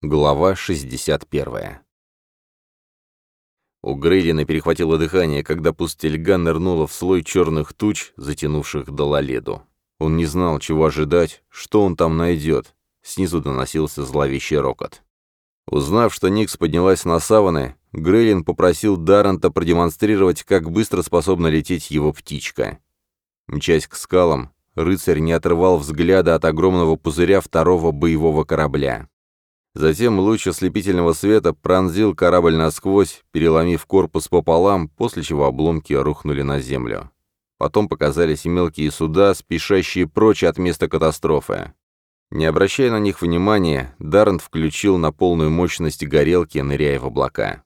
Глава 61. У Грейдина перехватило дыхание, когда пустельга нырнула в слой черных туч, затянувших до лоледу. Он не знал, чего ожидать, что он там найдет. Снизу доносился зловещий рокот. Узнав, что Никс поднялась на саваны, Грейлин попросил Даррента продемонстрировать, как быстро способна лететь его птичка. Мчась к скалам, рыцарь не отрывал взгляда от огромного пузыря второго боевого корабля. Затем луч ослепительного света пронзил корабль насквозь, переломив корпус пополам, после чего обломки рухнули на землю. Потом показались и мелкие суда, спешащие прочь от места катастрофы. Не обращая на них внимания, Даррент включил на полную мощность горелки, ныряя в облака.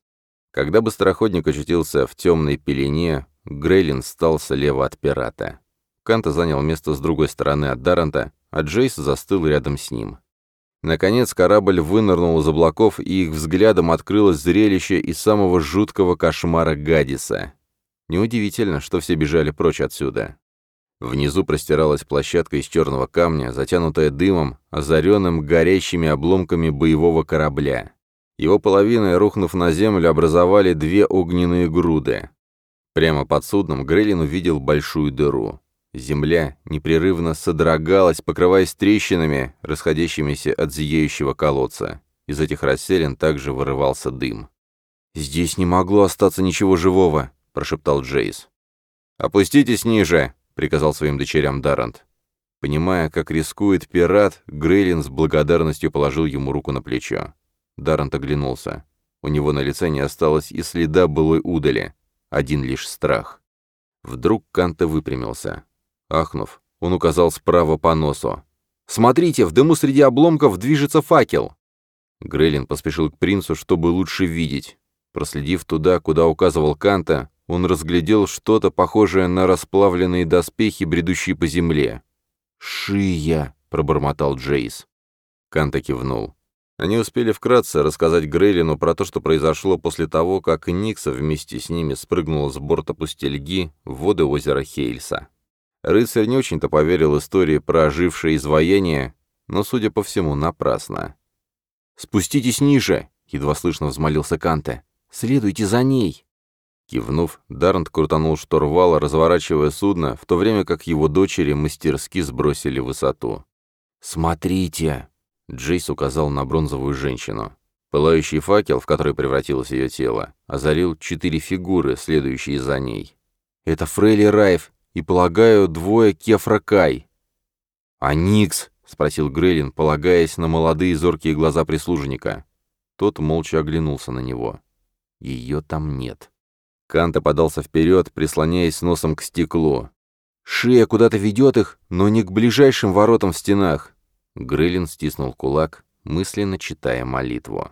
Когда быстроходник очутился в темной пелене, Грейлин стал слева от пирата. Канта занял место с другой стороны от Даррента, а Джейс застыл рядом с ним. Наконец корабль вынырнул из облаков, и их взглядом открылось зрелище из самого жуткого кошмара Гадиса. Неудивительно, что все бежали прочь отсюда. Внизу простиралась площадка из черного камня, затянутая дымом, озаренным горящими обломками боевого корабля. Его половины, рухнув на землю, образовали две огненные груды. Прямо под судном Грейлин увидел большую дыру. Земля непрерывно содрогалась, покрываясь трещинами, расходящимися от зияющего колодца. Из этих расселин также вырывался дым. «Здесь не могло остаться ничего живого», — прошептал Джейс. «Опуститесь ниже», — приказал своим дочерям Даррент. Понимая, как рискует пират, Грейлин с благодарностью положил ему руку на плечо. Даррент оглянулся. У него на лице не осталось и следа былой удали, один лишь страх. Вдруг Канта выпрямился. Ахнув, он указал справа по носу. «Смотрите, в дыму среди обломков движется факел!» Грейлин поспешил к принцу, чтобы лучше видеть. Проследив туда, куда указывал Канта, он разглядел что-то похожее на расплавленные доспехи, бредущие по земле. «Шия!» — пробормотал Джейс. Канта кивнул. Они успели вкратце рассказать Грейлину про то, что произошло после того, как Никса вместе с ними спрыгнула с борта пустельги в воды озера Хейльса. Рыцарь не очень-то поверил истории про ожившее изваяние, но, судя по всему, напрасно. «Спуститесь ниже!» — едва слышно взмолился Канте. «Следуйте за ней!» Кивнув, Дарнт крутанул шторвал, разворачивая судно, в то время как его дочери мастерски сбросили высоту. «Смотрите!» — Джейс указал на бронзовую женщину. Пылающий факел, в который превратилось ее тело, озарил четыре фигуры, следующие за ней. «Это Фрейли Райф и, полагаю, двое кефракай». «А Никс?» — спросил Грейлин, полагаясь на молодые зоркие глаза прислужника. Тот молча оглянулся на него. «Ее там нет». Канта подался вперед, прислоняясь носом к стеклу. «Шея куда-то ведет их, но не к ближайшим воротам в стенах». Грейлин стиснул кулак, мысленно читая молитву.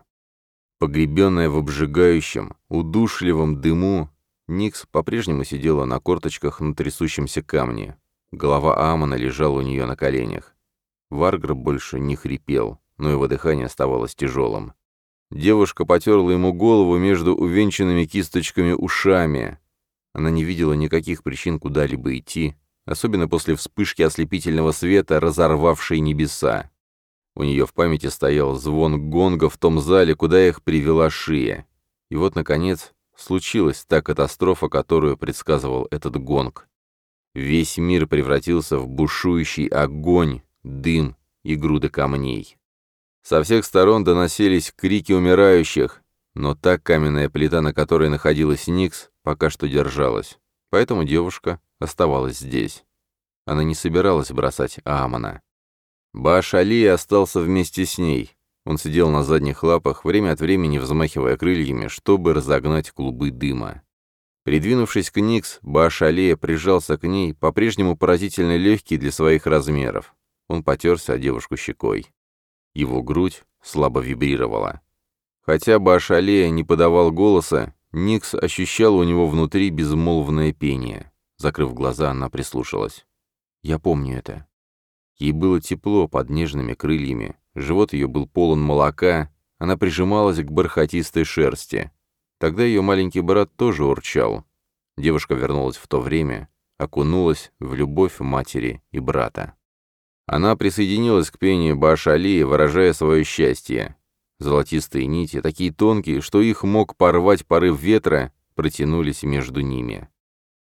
Погребенная в обжигающем, удушливом дыму, Никс по-прежнему сидела на корточках на трясущемся камне. Голова Амона лежала у нее на коленях. Варгр больше не хрипел, но его дыхание оставалось тяжелым. Девушка потерла ему голову между увенчанными кисточками ушами. Она не видела никаких причин куда-либо идти, особенно после вспышки ослепительного света, разорвавшей небеса. У нее в памяти стоял звон гонга в том зале, куда их привела Шия. И вот, наконец, случилась та катастрофа, которую предсказывал этот гонг. Весь мир превратился в бушующий огонь, дым и груды камней. Со всех сторон доносились крики умирающих, но та каменная плита, на которой находилась Никс, пока что держалась. Поэтому девушка оставалась здесь. Она не собиралась бросать Амона. Баш Али остался вместе с ней. Он сидел на задних лапах, время от времени взмахивая крыльями, чтобы разогнать клубы дыма. Придвинувшись к Никс, Баашалея прижался к ней, по-прежнему поразительно легкий для своих размеров. Он потерся о девушку щекой. Его грудь слабо вибрировала. Хотя Баашалея не подавал голоса, Никс ощущал у него внутри безмолвное пение. Закрыв глаза, она прислушалась. «Я помню это». Ей было тепло под нежными крыльями, Живот ее был полон молока, она прижималась к бархатистой шерсти. Тогда ее маленький брат тоже урчал. Девушка вернулась в то время, окунулась в любовь матери и брата. Она присоединилась к пению Баашали, выражая свое счастье. Золотистые нити, такие тонкие, что их мог порвать порыв ветра, протянулись между ними.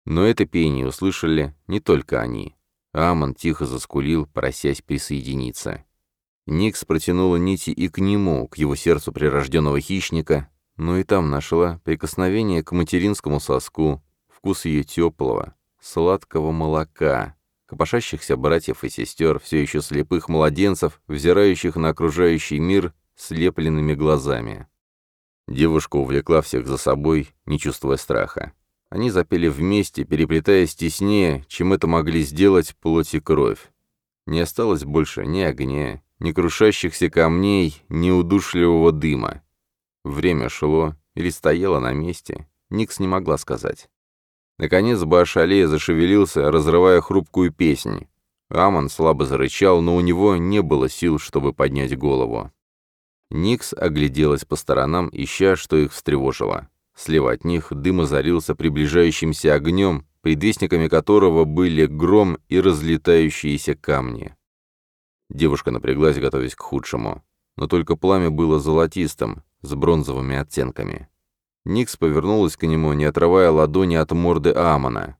Но это пение услышали не только они. Амон тихо заскулил, просясь присоединиться. Никс протянула нити и к нему, к его сердцу прирожденного хищника, но и там нашла прикосновение к материнскому соску, вкус ее теплого, сладкого молока, копошащихся братьев и сестер, все еще слепых младенцев, взирающих на окружающий мир слепленными глазами. Девушка увлекла всех за собой, не чувствуя страха. Они запели вместе, переплетаясь теснее, чем это могли сделать плоть и кровь. Не осталось больше ни огня, ни крушащихся камней, ни удушливого дыма. Время шло или стояло на месте, Никс не могла сказать. Наконец Баашалея зашевелился, разрывая хрупкую песнь. Амон слабо зарычал, но у него не было сил, чтобы поднять голову. Никс огляделась по сторонам, ища, что их встревожило. Слева от них дым озарился приближающимся огнем, предвестниками которого были гром и разлетающиеся камни. Девушка напряглась, готовясь к худшему. Но только пламя было золотистым, с бронзовыми оттенками. Никс повернулась к нему, не отрывая ладони от морды Амона.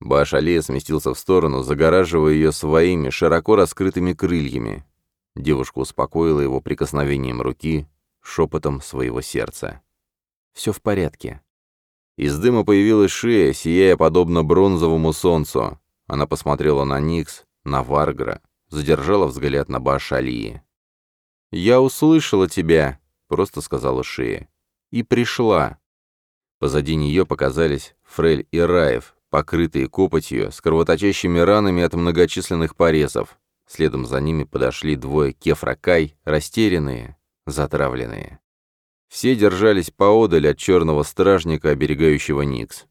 Баш Алия сместился в сторону, загораживая ее своими широко раскрытыми крыльями. Девушка успокоила его прикосновением руки, шепотом своего сердца. «Все в порядке». Из дыма появилась шея, сияя подобно бронзовому солнцу. Она посмотрела на Никс, на Варгра, задержала взгляд на Баш Алии. «Я услышала тебя», — просто сказала Шия, — «и пришла». Позади нее показались Фрель и Раев, покрытые копотью, с кровоточащими ранами от многочисленных порезов. Следом за ними подошли двое кефракай, растерянные, затравленные. Все держались поодаль от черного стражника, оберегающего Никс.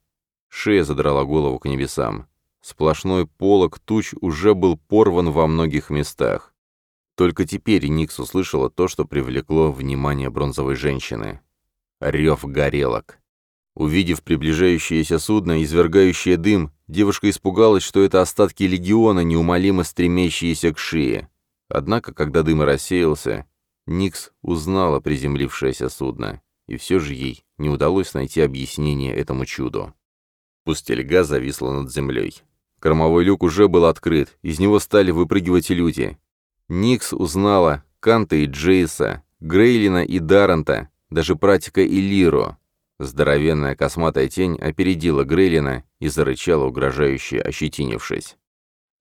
Шея задрала голову к небесам. Сплошной полог туч уже был порван во многих местах. Только теперь Никс услышала то, что привлекло внимание бронзовой женщины. Рев горелок. Увидев приближающееся судно, извергающее дым, девушка испугалась, что это остатки легиона, неумолимо стремящиеся к шее. Однако, когда дым рассеялся, Никс узнала приземлившееся судно, и все же ей не удалось найти объяснение этому чуду. Пустельга зависла над землей. Кормовой люк уже был открыт, из него стали выпрыгивать люди. Никс узнала Канта и Джейса, Грейлина и Даррента, даже пратика и Лиру. Здоровенная косматая тень опередила Грейлина и зарычала, угрожающе ощетинившись.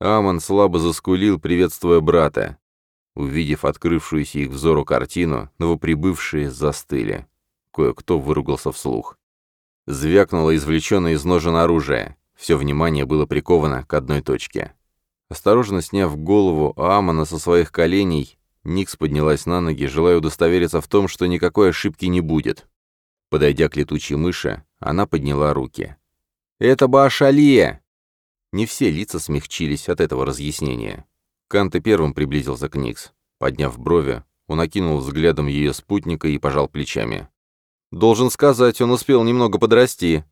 Амон слабо заскулил, приветствуя брата. Увидев открывшуюся их взору картину, новоприбывшие застыли. Кое-кто выругался вслух. Звякнуло извлеченное из ножен оружие. Все внимание было приковано к одной точке. Осторожно сняв голову Амона со своих коленей, Никс поднялась на ноги, желая удостовериться в том, что никакой ошибки не будет. Подойдя к летучей мыши, она подняла руки. «Это Баашалия!» Не все лица смягчились от этого разъяснения. Канте первым приблизился к Никс. Подняв брови, он окинул взглядом ее спутника и пожал плечами. «Должен сказать, он успел немного подрасти».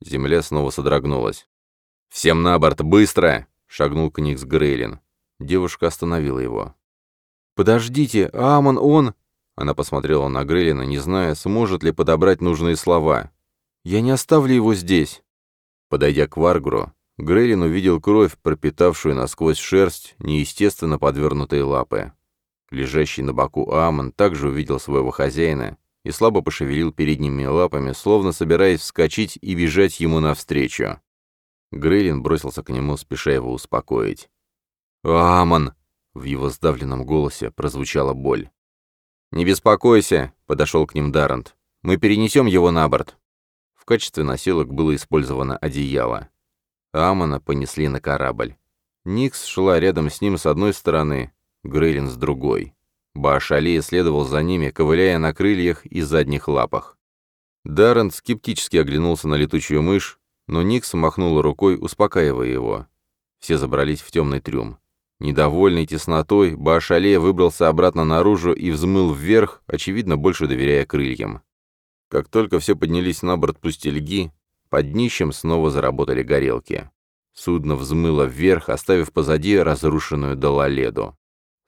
Земля снова содрогнулась. «Всем на борт, быстро!» — шагнул к Никс Грейлин. Девушка остановила его. «Подождите, Амон, он...» Она посмотрела на Грейлина, не зная, сможет ли подобрать нужные слова. «Я не оставлю его здесь!» Подойдя к Варгру, Грейлин увидел кровь, пропитавшую насквозь шерсть, неестественно подвернутые лапы. Лежащий на боку Амон также увидел своего хозяина и слабо пошевелил передними лапами, словно собираясь вскочить и бежать ему навстречу. Грейлин бросился к нему, спеша его успокоить. «Амон!» — в его сдавленном голосе прозвучала боль. «Не беспокойся!» — подошел к ним Даррент. «Мы перенесем его на борт!» В качестве носилок было использовано одеяло. Амона понесли на корабль. Никс шла рядом с ним с одной стороны, Грейлин с другой. Баашали следовал за ними, ковыляя на крыльях и задних лапах. Даррент скептически оглянулся на летучую мышь, но Никс махнула рукой, успокаивая его. Все забрались в темный трюм. Недовольный теснотой, Башале выбрался обратно наружу и взмыл вверх, очевидно, больше доверяя крыльям. Как только все поднялись на борт пустельги, под днищем снова заработали горелки. Судно взмыло вверх, оставив позади разрушенную Далаледу.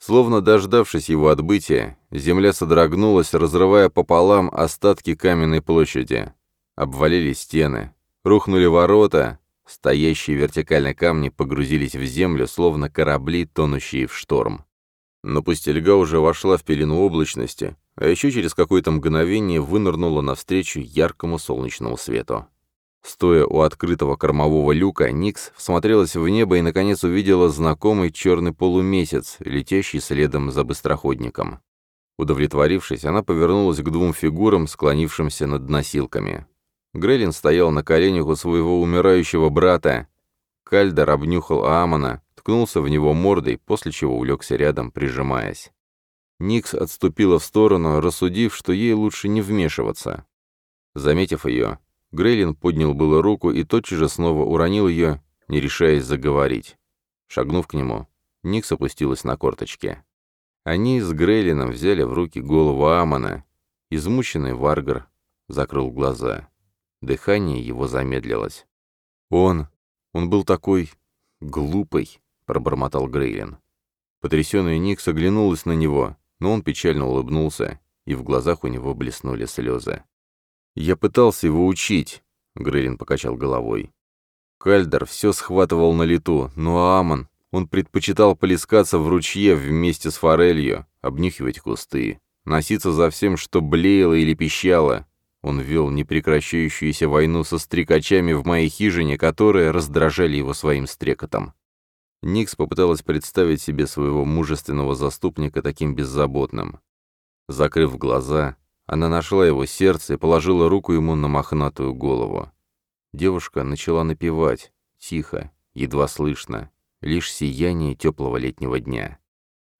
Словно дождавшись его отбытия, земля содрогнулась, разрывая пополам остатки каменной площади. обвалились стены, Рухнули ворота, стоящие вертикально камни погрузились в землю, словно корабли, тонущие в шторм. Но пустельга уже вошла в пелену облачности, а еще через какое-то мгновение вынырнула навстречу яркому солнечному свету. Стоя у открытого кормового люка, Никс всмотрелась в небо и, наконец, увидела знакомый черный полумесяц, летящий следом за быстроходником. Удовлетворившись, она повернулась к двум фигурам, склонившимся над носилками. Грелин стоял на коленях у своего умирающего брата. Кальдор обнюхал Амона, ткнулся в него мордой, после чего улегся рядом, прижимаясь. Никс отступила в сторону, рассудив, что ей лучше не вмешиваться. Заметив ее, Грейлин поднял было руку и тотчас же снова уронил ее, не решаясь заговорить. Шагнув к нему, Никс опустилась на корточки. Они с Грейлином взяли в руки голову Амона. Измученный Варгар закрыл глаза. Дыхание его замедлилось. «Он... он был такой... глупый», — пробормотал Грейлин. Потрясённый Ник соглянулась на него, но он печально улыбнулся, и в глазах у него блеснули слезы. «Я пытался его учить», — Грейлин покачал головой. Кальдер все схватывал на лету, но Аман, он предпочитал плескаться в ручье вместе с форелью, обнюхивать кусты, носиться за всем, что блеяло или пищало, он вел непрекращающуюся войну со стрекачами в моей хижине, которые раздражали его своим стрекотом. Никс попыталась представить себе своего мужественного заступника таким беззаботным. Закрыв глаза, она нашла его сердце и положила руку ему на мохнатую голову. Девушка начала напевать, тихо, едва слышно, лишь сияние теплого летнего дня.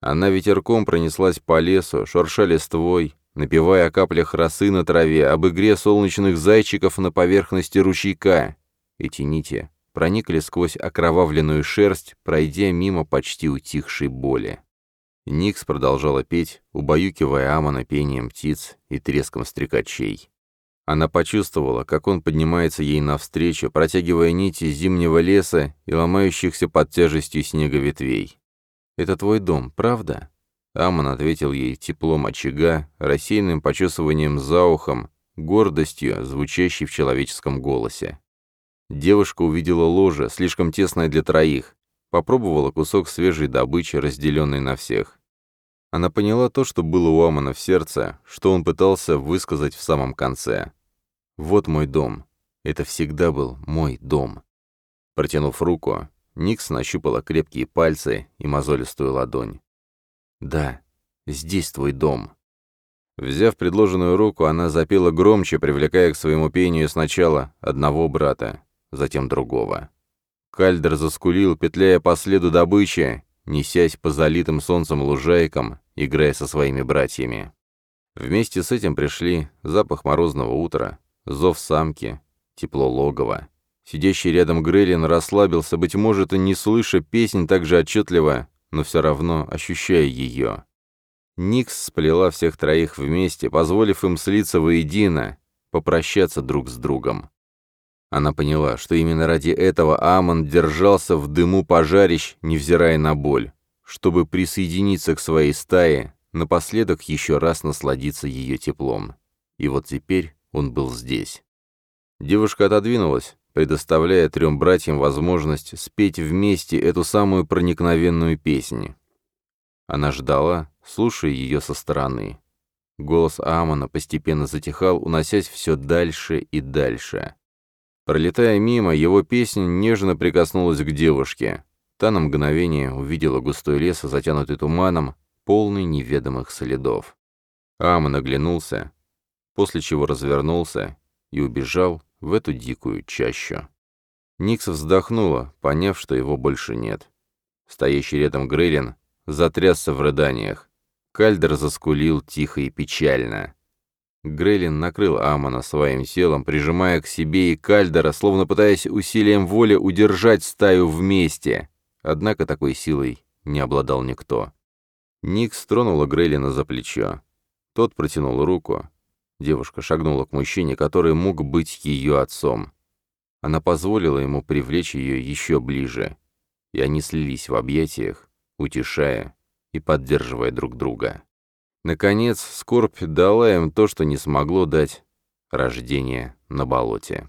Она ветерком пронеслась по лесу, шурша листвой, напевая о каплях росы на траве, об игре солнечных зайчиков на поверхности ручейка. Эти нити проникли сквозь окровавленную шерсть, пройдя мимо почти утихшей боли. Никс продолжала петь, убаюкивая Амона пением птиц и треском стрекачей. Она почувствовала, как он поднимается ей навстречу, протягивая нити зимнего леса и ломающихся под тяжестью снега ветвей. «Это твой дом, правда?» Амон ответил ей теплом очага, рассеянным почесыванием за ухом, гордостью, звучащей в человеческом голосе. Девушка увидела ложе, слишком тесное для троих, попробовала кусок свежей добычи, разделенной на всех. Она поняла то, что было у Амона в сердце, что он пытался высказать в самом конце. «Вот мой дом. Это всегда был мой дом». Протянув руку, Никс нащупала крепкие пальцы и мозолистую ладонь. Да, здесь твой дом. Взяв предложенную руку, она запела громче, привлекая к своему пению сначала одного брата, затем другого. Кальдер заскулил, петляя по следу добычи, несясь по залитым солнцем лужайкам, играя со своими братьями. Вместе с этим пришли запах морозного утра, зов самки, тепло логова. Сидящий рядом Грейлин расслабился, быть может, и не слыша песнь так же отчетливо, но все равно ощущая ее. Никс сплела всех троих вместе, позволив им слиться воедино, попрощаться друг с другом. Она поняла, что именно ради этого Амон держался в дыму пожарищ, невзирая на боль, чтобы присоединиться к своей стае, напоследок еще раз насладиться ее теплом. И вот теперь он был здесь. Девушка отодвинулась, предоставляя трём братьям возможность спеть вместе эту самую проникновенную песню. Она ждала, слушая её со стороны. Голос Амона постепенно затихал, уносясь всё дальше и дальше. Пролетая мимо, его песня нежно прикоснулась к девушке. Та на мгновение увидела густой лес, затянутый туманом, полный неведомых следов. Амон оглянулся, после чего развернулся и убежал в эту дикую чащу. Никс вздохнула, поняв, что его больше нет. Стоящий рядом Грейлин затрясся в рыданиях. Кальдер заскулил тихо и печально. Грейлин накрыл Амона своим телом, прижимая к себе и Кальдера, словно пытаясь усилием воли удержать стаю вместе. Однако такой силой не обладал никто. Ник стронула Грейлина за плечо. Тот протянул руку, Девушка шагнула к мужчине, который мог быть ее отцом. Она позволила ему привлечь ее еще ближе, и они слились в объятиях, утешая и поддерживая друг друга. Наконец, скорбь дала им то, что не смогло дать рождение на болоте.